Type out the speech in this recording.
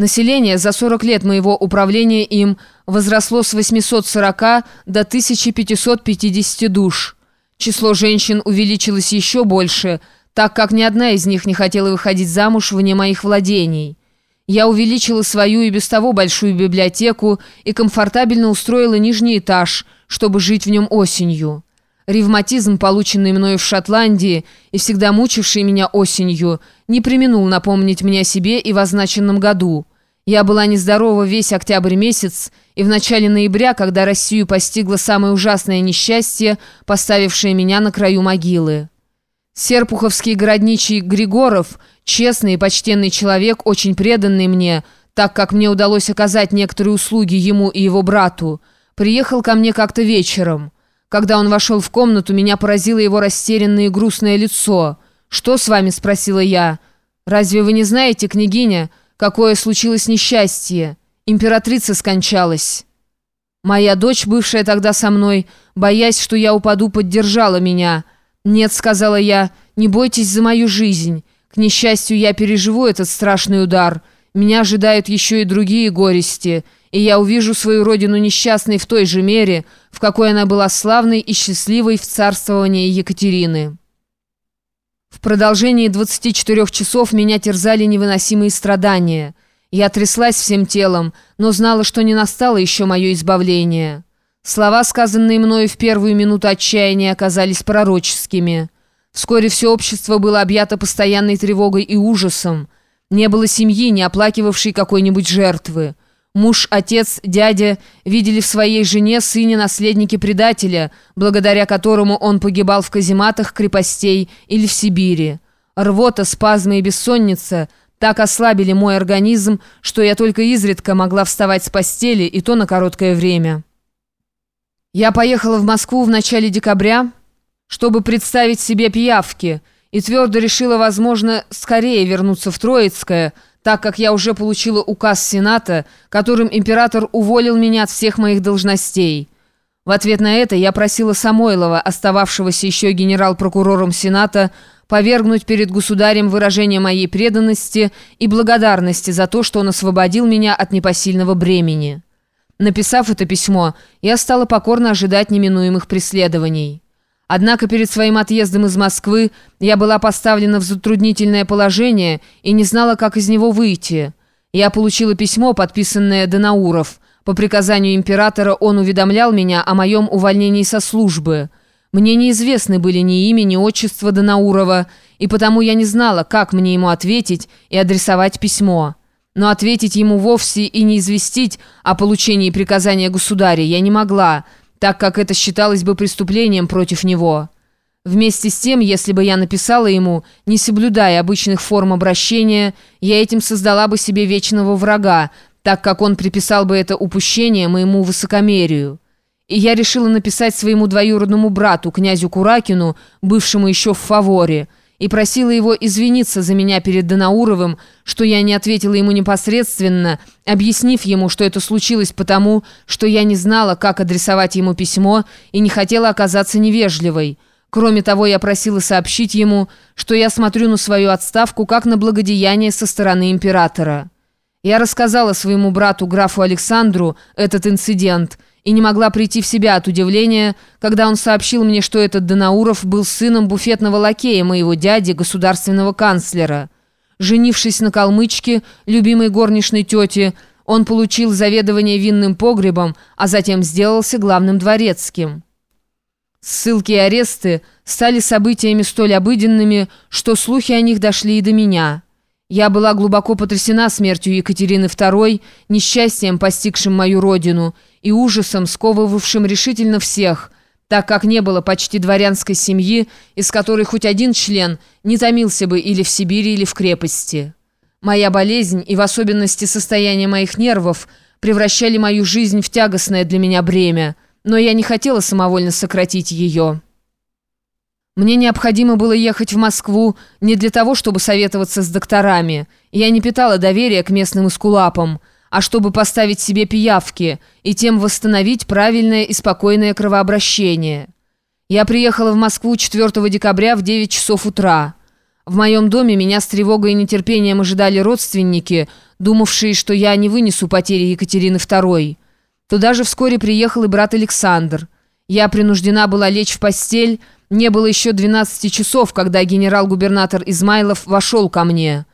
Население за 40 лет моего управления им возросло с 840 до 1550 душ. Число женщин увеличилось еще больше, так как ни одна из них не хотела выходить замуж вне моих владений. Я увеличила свою и без того большую библиотеку и комфортабельно устроила нижний этаж, чтобы жить в нем осенью. Ревматизм, полученный мною в Шотландии и всегда мучивший меня осенью, не применул напомнить мне о себе и в означенном году. Я была нездорова весь октябрь месяц, и в начале ноября, когда Россию постигло самое ужасное несчастье, поставившее меня на краю могилы. Серпуховский городничий Григоров, честный и почтенный человек, очень преданный мне, так как мне удалось оказать некоторые услуги ему и его брату, приехал ко мне как-то вечером. Когда он вошел в комнату, меня поразило его растерянное и грустное лицо. «Что с вами?» – спросила я. «Разве вы не знаете, княгиня, какое случилось несчастье? Императрица скончалась». Моя дочь, бывшая тогда со мной, боясь, что я упаду, поддержала меня. «Нет», — сказала я, — «не бойтесь за мою жизнь. К несчастью, я переживу этот страшный удар. Меня ожидают еще и другие горести» и я увижу свою родину несчастной в той же мере, в какой она была славной и счастливой в царствовании Екатерины. В продолжении 24 часов меня терзали невыносимые страдания. Я тряслась всем телом, но знала, что не настало еще мое избавление. Слова, сказанные мною в первую минуту отчаяния, оказались пророческими. Вскоре все общество было объято постоянной тревогой и ужасом. Не было семьи, не оплакивавшей какой-нибудь жертвы. Муж, отец, дядя видели в своей жене сыне наследники предателя, благодаря которому он погибал в казематах крепостей или в Сибири. Рвота, спазмы и бессонница так ослабили мой организм, что я только изредка могла вставать с постели, и то на короткое время. Я поехала в Москву в начале декабря, чтобы представить себе пиявки, и твердо решила, возможно, скорее вернуться в Троицкое – так как я уже получила указ Сената, которым император уволил меня от всех моих должностей. В ответ на это я просила Самойлова, остававшегося еще генерал-прокурором Сената, повергнуть перед государем выражение моей преданности и благодарности за то, что он освободил меня от непосильного бремени. Написав это письмо, я стала покорно ожидать неминуемых преследований. Однако перед своим отъездом из Москвы я была поставлена в затруднительное положение и не знала, как из него выйти. Я получила письмо, подписанное Данауров. По приказанию императора он уведомлял меня о моем увольнении со службы. Мне неизвестны были ни имя, ни отчество Данаурова, и потому я не знала, как мне ему ответить и адресовать письмо. Но ответить ему вовсе и не известить о получении приказания государя я не могла – так как это считалось бы преступлением против него. Вместе с тем, если бы я написала ему, не соблюдая обычных форм обращения, я этим создала бы себе вечного врага, так как он приписал бы это упущение моему высокомерию. И я решила написать своему двоюродному брату, князю Куракину, бывшему еще в фаворе, и просила его извиниться за меня перед Данауровым, что я не ответила ему непосредственно, объяснив ему, что это случилось потому, что я не знала, как адресовать ему письмо и не хотела оказаться невежливой. Кроме того, я просила сообщить ему, что я смотрю на свою отставку как на благодеяние со стороны императора. Я рассказала своему брату, графу Александру, этот инцидент – и не могла прийти в себя от удивления, когда он сообщил мне, что этот Данауров был сыном буфетного лакея моего дяди, государственного канцлера. Женившись на калмычке, любимой горничной тете, он получил заведование винным погребом, а затем сделался главным дворецким. Ссылки и аресты стали событиями столь обыденными, что слухи о них дошли и до меня. Я была глубоко потрясена смертью Екатерины II, несчастьем, постигшим мою родину, и ужасом, сковывавшим решительно всех, так как не было почти дворянской семьи, из которой хоть один член не томился бы или в Сибири, или в крепости. Моя болезнь и в особенности состояние моих нервов превращали мою жизнь в тягостное для меня бремя, но я не хотела самовольно сократить ее». Мне необходимо было ехать в Москву не для того, чтобы советоваться с докторами. Я не питала доверия к местным эскулапам, а чтобы поставить себе пиявки и тем восстановить правильное и спокойное кровообращение. Я приехала в Москву 4 декабря в 9 часов утра. В моем доме меня с тревогой и нетерпением ожидали родственники, думавшие, что я не вынесу потери Екатерины II. Туда же вскоре приехал и брат Александр. Я принуждена была лечь в постель, не было еще 12 часов, когда генерал-губернатор Измайлов вошел ко мне.